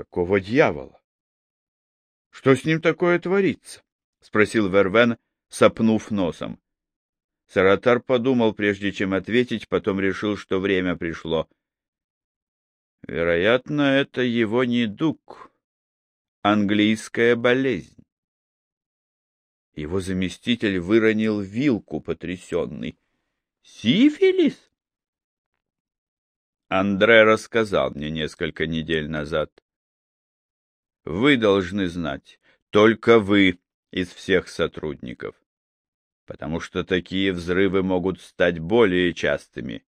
Какого дьявола? Что с ним такое творится? — спросил Вервен, сопнув носом. Саратар подумал, прежде чем ответить, потом решил, что время пришло. Вероятно, это его недуг, английская болезнь. Его заместитель выронил вилку, потрясенный. Сифилис? Андре рассказал мне несколько недель назад. Вы должны знать, только вы из всех сотрудников, потому что такие взрывы могут стать более частыми.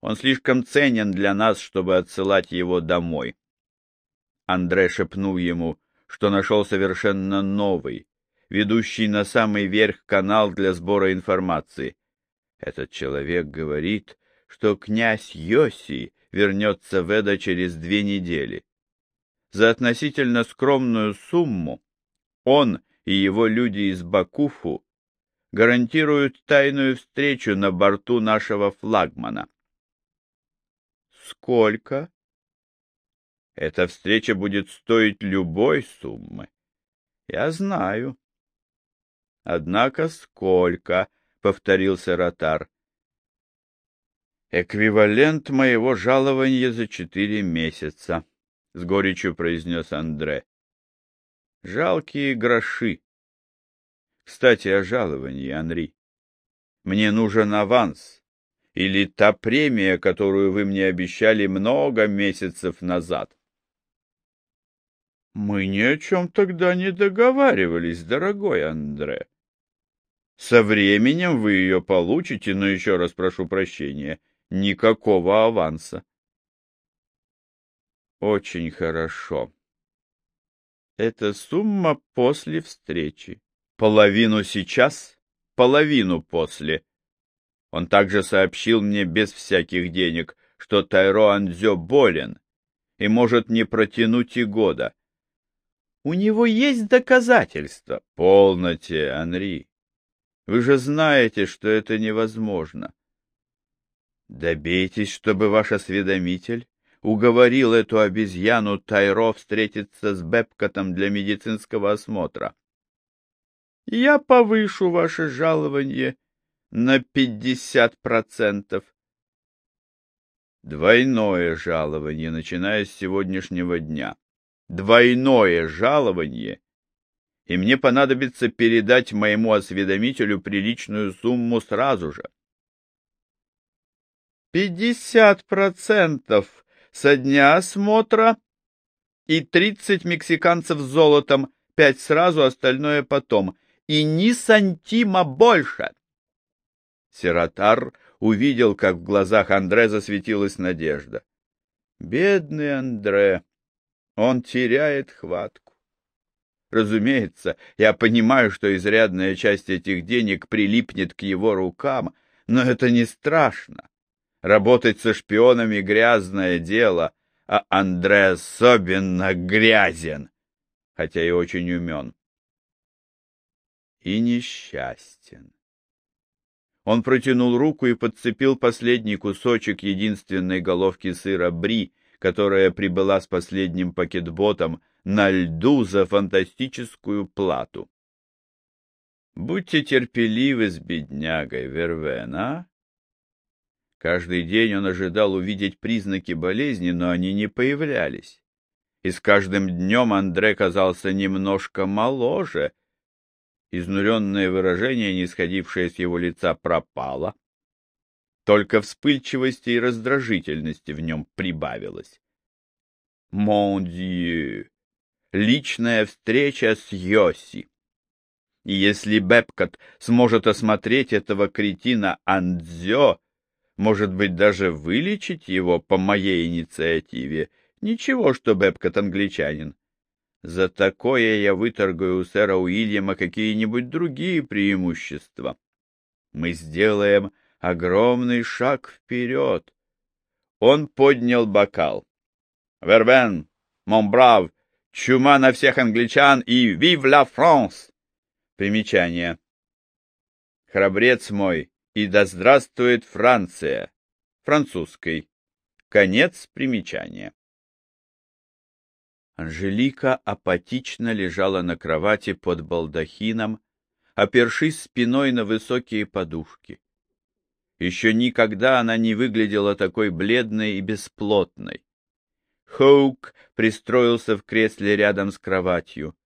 Он слишком ценен для нас, чтобы отсылать его домой. Андре шепнул ему, что нашел совершенно новый, ведущий на самый верх канал для сбора информации. Этот человек говорит, что князь Йоси вернется в Эда через две недели. За относительно скромную сумму он и его люди из Бакуфу гарантируют тайную встречу на борту нашего флагмана. Сколько? Эта встреча будет стоить любой суммы. Я знаю. Однако сколько? — повторился Ротар. Эквивалент моего жалования за четыре месяца, — с горечью произнес Андре. Жалкие гроши. Кстати, о жаловании, Анри. Мне нужен аванс или та премия, которую вы мне обещали много месяцев назад. Мы ни о чем тогда не договаривались, дорогой Андре. Со временем вы ее получите, но еще раз прошу прощения, никакого аванса. Очень хорошо. Это сумма после встречи. Половину сейчас, половину после. Он также сообщил мне без всяких денег, что Тайро Андзё болен и может не протянуть и года. У него есть доказательства. Полноте, Анри. Вы же знаете, что это невозможно. Добейтесь, чтобы ваш осведомитель уговорил эту обезьяну Тайро встретиться с Бепкотом для медицинского осмотра. Я повышу ваше жалование на пятьдесят процентов. Двойное жалование, начиная с сегодняшнего дня. Двойное жалование, и мне понадобится передать моему осведомителю приличную сумму сразу же. Пятьдесят процентов со дня осмотра и тридцать мексиканцев с золотом, пять сразу, остальное потом, и ни сантима больше. Сиротар увидел, как в глазах Андре засветилась надежда. Бедный Андре, он теряет хватку. Разумеется, я понимаю, что изрядная часть этих денег прилипнет к его рукам, но это не страшно. Работать со шпионами — грязное дело, а Андре особенно грязен, хотя и очень умен. И несчастен. Он протянул руку и подцепил последний кусочек единственной головки сыра бри, которая прибыла с последним пакетботом на льду за фантастическую плату. Будьте терпеливы с беднягой, Вервен, а? Каждый день он ожидал увидеть признаки болезни, но они не появлялись. И с каждым днем Андре казался немножко моложе. Изнуренное выражение, не с его лица, пропало. Только вспыльчивости и раздражительности в нем прибавилось. «Мон Дью! Личная встреча с Йоси!» И если Бепкот сможет осмотреть этого кретина Андзё, может быть, даже вылечить его по моей инициативе. Ничего, что Бэбкот англичанин. За такое я выторгую у сэра Уильяма какие-нибудь другие преимущества. Мы сделаем огромный шаг вперед. Он поднял бокал. Вербен, Монбрав, чума на всех англичан и вив ла Франс! Примечание. Храбрец мой, и да здравствует Франция, французской. Конец примечания. Анжелика апатично лежала на кровати под балдахином, опершись спиной на высокие подушки. Еще никогда она не выглядела такой бледной и бесплотной. Хоук пристроился в кресле рядом с кроватью.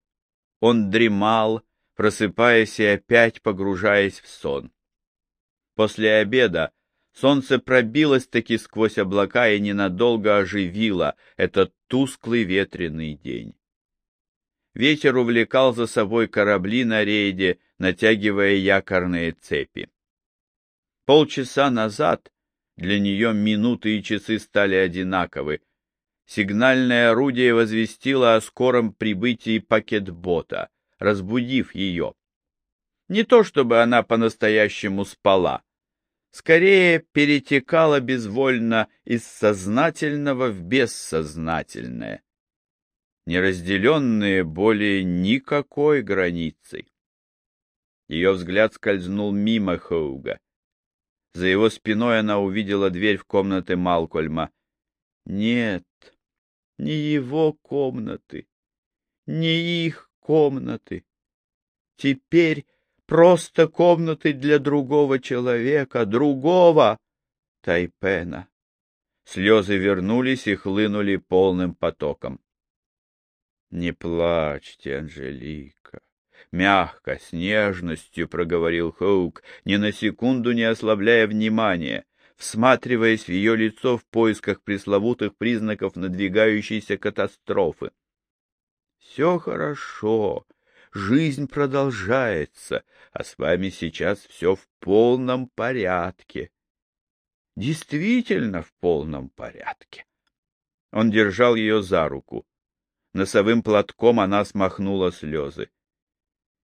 Он дремал, просыпаясь и опять погружаясь в сон. После обеда солнце пробилось-таки сквозь облака и ненадолго оживило этот тусклый ветреный день. Ветер увлекал за собой корабли на рейде, натягивая якорные цепи. Полчаса назад для нее минуты и часы стали одинаковы. Сигнальное орудие возвестило о скором прибытии пакетбота, разбудив ее. Не то чтобы она по-настоящему спала, скорее перетекала безвольно из сознательного в бессознательное, неразделенные более никакой границей. Ее взгляд скользнул мимо Хоуга. За его спиной она увидела дверь в комнаты Малкольма. Нет, не его комнаты, не их комнаты. Теперь просто комнаты для другого человека, другого Тайпена. Слезы вернулись и хлынули полным потоком. — Не плачьте, Анжелика, Мягко, с нежностью проговорил Хоук, ни на секунду не ослабляя внимания, всматриваясь в ее лицо в поисках пресловутых признаков надвигающейся катастрофы. «Все хорошо, жизнь продолжается, а с вами сейчас все в полном порядке». «Действительно в полном порядке». Он держал ее за руку. Носовым платком она смахнула слезы.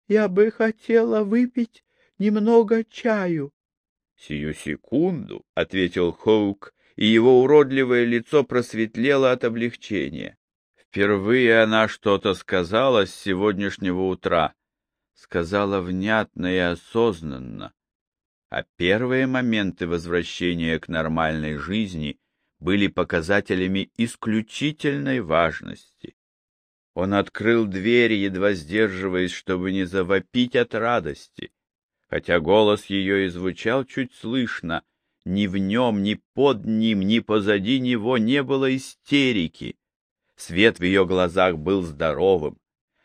Я бы хотела выпить немного чаю. — Сию секунду, — ответил Хоук, и его уродливое лицо просветлело от облегчения. Впервые она что-то сказала с сегодняшнего утра. Сказала внятно и осознанно. А первые моменты возвращения к нормальной жизни были показателями исключительной важности. Он открыл дверь, едва сдерживаясь, чтобы не завопить от радости. Хотя голос ее и звучал чуть слышно, ни в нем, ни под ним, ни позади него не было истерики. Свет в ее глазах был здоровым.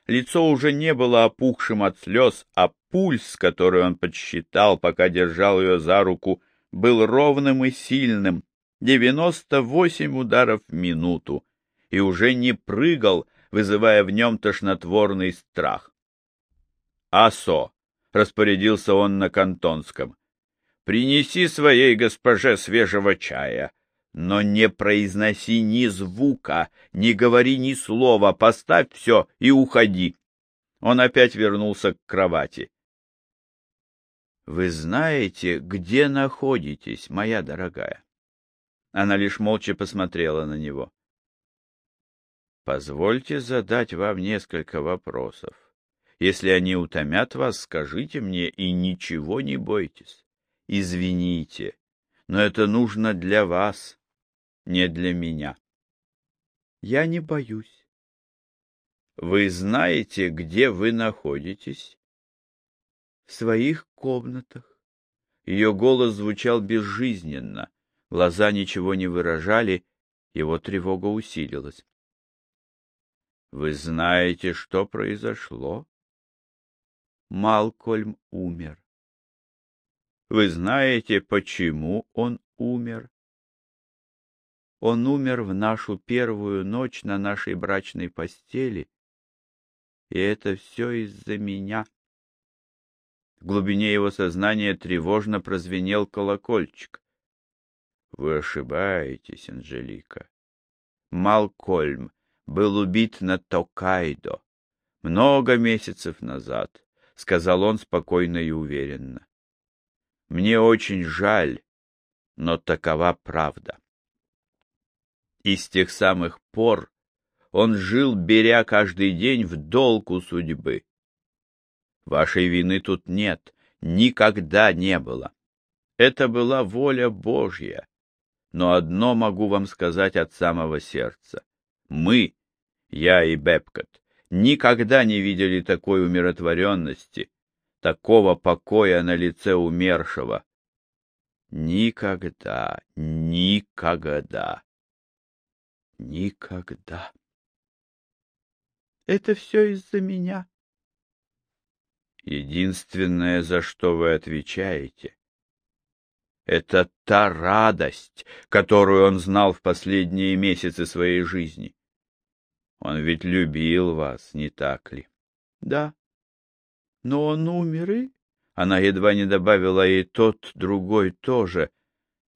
Лицо уже не было опухшим от слез, а пульс, который он подсчитал, пока держал ее за руку, был ровным и сильным, девяносто восемь ударов в минуту, и уже не прыгал, вызывая в нем тошнотворный страх. «Асо!» — распорядился он на кантонском. «Принеси своей госпоже свежего чая, но не произноси ни звука, не говори ни слова, поставь все и уходи». Он опять вернулся к кровати. «Вы знаете, где находитесь, моя дорогая?» Она лишь молча посмотрела на него. Позвольте задать вам несколько вопросов. Если они утомят вас, скажите мне и ничего не бойтесь. Извините, но это нужно для вас, не для меня. Я не боюсь. Вы знаете, где вы находитесь? В своих комнатах. Ее голос звучал безжизненно, глаза ничего не выражали, его тревога усилилась. Вы знаете, что произошло? Малкольм умер. Вы знаете, почему он умер? Он умер в нашу первую ночь на нашей брачной постели, и это все из-за меня. В глубине его сознания тревожно прозвенел колокольчик. Вы ошибаетесь, Анжелика. Малкольм был убит на Токайдо много месяцев назад, — сказал он спокойно и уверенно. Мне очень жаль, но такова правда. И с тех самых пор он жил, беря каждый день в долг у судьбы. Вашей вины тут нет, никогда не было. Это была воля Божья. Но одно могу вам сказать от самого сердца мы Я и Бепкот никогда не видели такой умиротворенности, такого покоя на лице умершего. Никогда, никогда, никогда. Это все из-за меня. Единственное, за что вы отвечаете, это та радость, которую он знал в последние месяцы своей жизни. Он ведь любил вас, не так ли? Да. Но он умер и... Она едва не добавила и тот, другой тоже.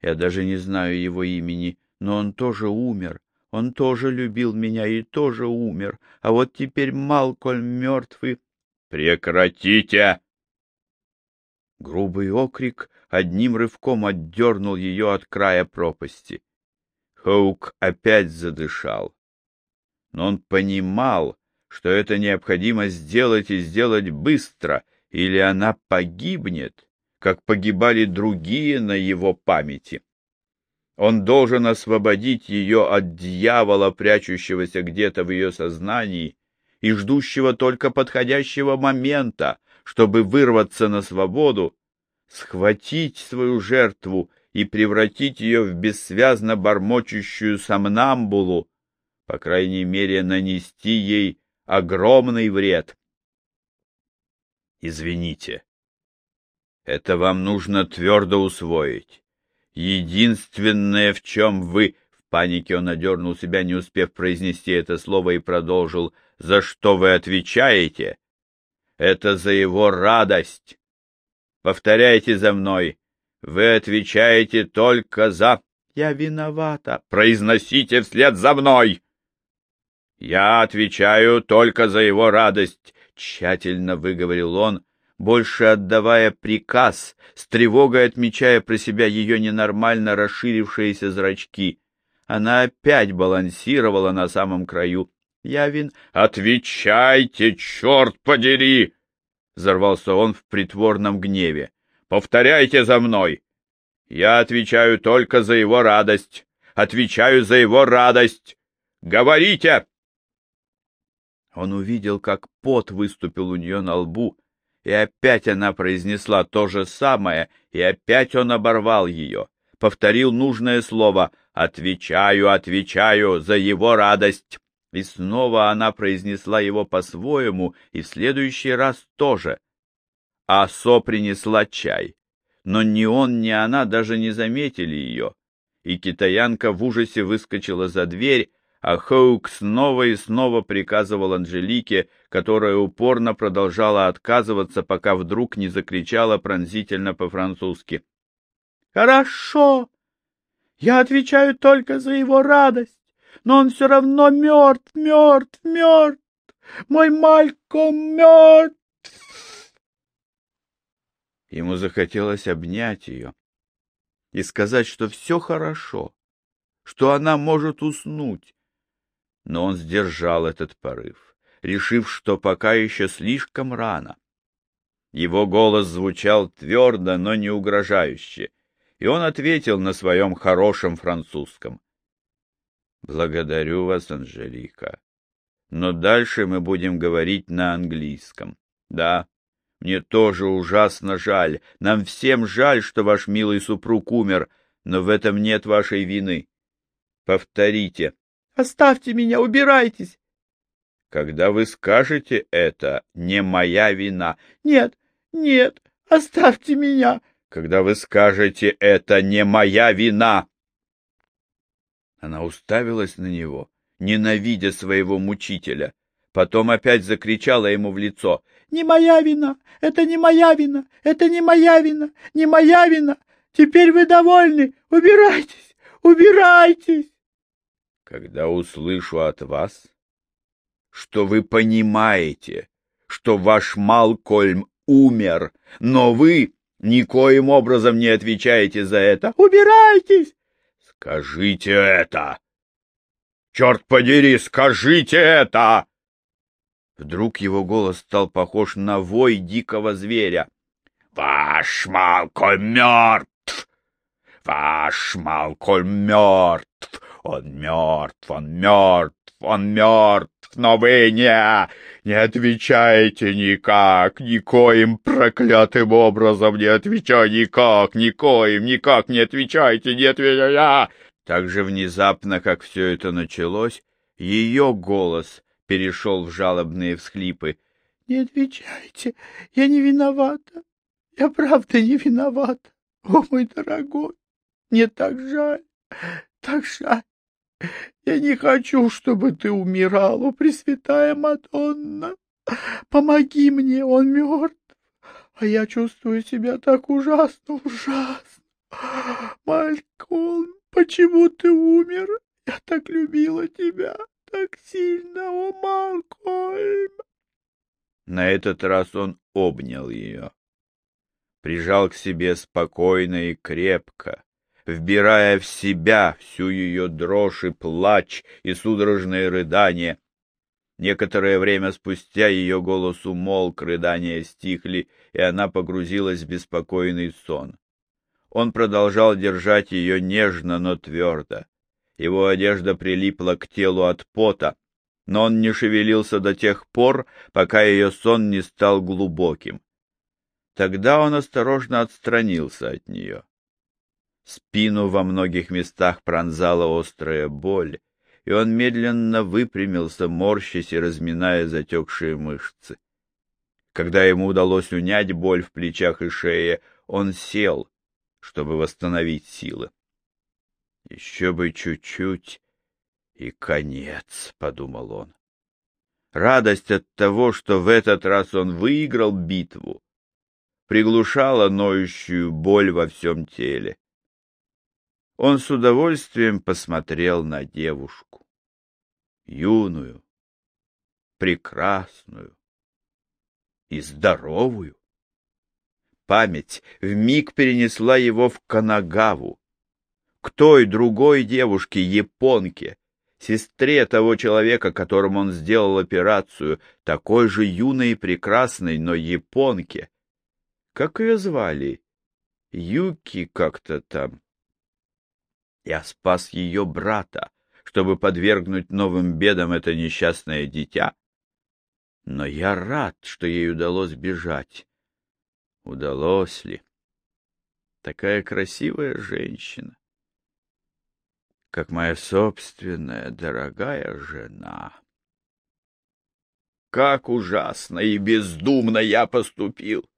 Я даже не знаю его имени, но он тоже умер. Он тоже любил меня и тоже умер. А вот теперь Малкольм мертвый. Прекратите! Грубый окрик одним рывком отдернул ее от края пропасти. Хоук опять задышал. Но он понимал, что это необходимо сделать и сделать быстро, или она погибнет, как погибали другие на его памяти. Он должен освободить ее от дьявола, прячущегося где-то в ее сознании и ждущего только подходящего момента, чтобы вырваться на свободу, схватить свою жертву и превратить ее в бессвязно бормочущую сомнамбулу, по крайней мере, нанести ей огромный вред. Извините, это вам нужно твердо усвоить. Единственное, в чем вы... В панике он одернул себя, не успев произнести это слово, и продолжил. За что вы отвечаете? Это за его радость. Повторяйте за мной. Вы отвечаете только за... Я виновата. Произносите вслед за мной. Я отвечаю только за его радость, тщательно выговорил он, больше отдавая приказ, с тревогой отмечая про себя ее ненормально расширившиеся зрачки. Она опять балансировала на самом краю Явин. «Отвечайте, черт подери!» — взорвался он в притворном гневе. «Повторяйте за мной! Я отвечаю только за его радость! Отвечаю за его радость! Говорите!» Он увидел, как пот выступил у нее на лбу, и опять она произнесла то же самое, и опять он оборвал ее, повторил нужное слово «Отвечаю, отвечаю за его радость!» И снова она произнесла его по-своему, и в следующий раз тоже. Асо принесла чай, но ни он, ни она даже не заметили ее, и китаянка в ужасе выскочила за дверь, а Хоук снова и снова приказывал Анжелике, которая упорно продолжала отказываться, пока вдруг не закричала пронзительно по-французски. «Хорошо! Я отвечаю только за его радость но он все равно мертв, мертв, мертв. Мой Мальком мертв. Ему захотелось обнять ее и сказать, что все хорошо, что она может уснуть. Но он сдержал этот порыв, решив, что пока еще слишком рано. Его голос звучал твердо, но не угрожающе, и он ответил на своем хорошем французском. Благодарю вас, Анжелика. Но дальше мы будем говорить на английском. Да, мне тоже ужасно жаль. Нам всем жаль, что ваш милый супруг умер, но в этом нет вашей вины. Повторите. Оставьте меня, убирайтесь. Когда вы скажете это, не моя вина. Нет, нет, оставьте меня. Когда вы скажете это, не моя вина. Она уставилась на него, ненавидя своего мучителя. Потом опять закричала ему в лицо. «Не моя вина! Это не моя вина! Это не моя вина! Не моя вина! Теперь вы довольны! Убирайтесь! Убирайтесь!» «Когда услышу от вас, что вы понимаете, что ваш Малкольм умер, но вы никоим образом не отвечаете за это, убирайтесь! Скажите это! Черт подери, скажите это! Вдруг его голос стал похож на вой дикого зверя. Ваш Малкольм мертв! Ваш Малкольм мертв! Он мертв, он мертв, он мертв! но вы не... не отвечаете никак, никоим проклятым образом не отвечаю никак, никоим, никак не отвечаете, не отвечаю. Так же внезапно, как все это началось, ее голос перешел в жалобные всхлипы. — Не отвечайте, я не виновата, я правда не виновата. О, мой дорогой, мне так жаль, так жаль. Я не хочу, чтобы ты умирал, о Пресвятая Мадонна. Помоги мне, он мертв, а я чувствую себя так ужасно, ужасно. Малькольм, почему ты умер? Я так любила тебя, так сильно, о Малькольм. На этот раз он обнял ее, прижал к себе спокойно и крепко, вбирая в себя всю ее дрожь и плач и судорожные рыдания. Некоторое время спустя ее голос умолк, рыдания стихли, и она погрузилась в беспокойный сон. Он продолжал держать ее нежно, но твердо. Его одежда прилипла к телу от пота, но он не шевелился до тех пор, пока ее сон не стал глубоким. Тогда он осторожно отстранился от нее. Спину во многих местах пронзала острая боль, и он медленно выпрямился, морщась и разминая затекшие мышцы. Когда ему удалось унять боль в плечах и шее, он сел, чтобы восстановить силы. Еще бы чуть-чуть, и конец, — подумал он. Радость от того, что в этот раз он выиграл битву, приглушала ноющую боль во всем теле. Он с удовольствием посмотрел на девушку. Юную, прекрасную и здоровую. Память вмиг перенесла его в Канагаву, к той другой девушке, японке, сестре того человека, которому он сделал операцию, такой же юной и прекрасной, но японке. Как ее звали? Юки как-то там. Я спас ее брата, чтобы подвергнуть новым бедам это несчастное дитя. Но я рад, что ей удалось бежать. Удалось ли? Такая красивая женщина как моя собственная дорогая жена. Как ужасно и бездумно я поступил!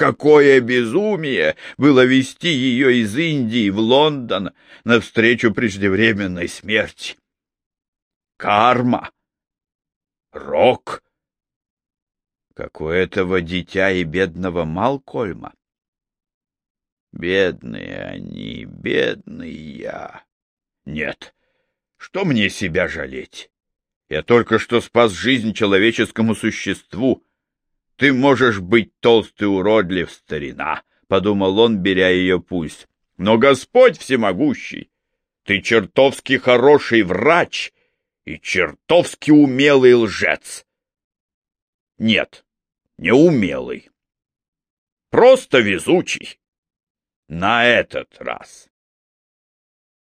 Какое безумие было вести ее из Индии в Лондон навстречу преждевременной смерти! Карма! Рок! Как у этого дитя и бедного Малкольма! Бедные они, бедный я! Нет. Что мне себя жалеть? Я только что спас жизнь человеческому существу. Ты можешь быть толстый уродлив, старина, — подумал он, беря ее пульс. Но Господь всемогущий, ты чертовски хороший врач и чертовски умелый лжец. Нет, не умелый. Просто везучий. На этот раз.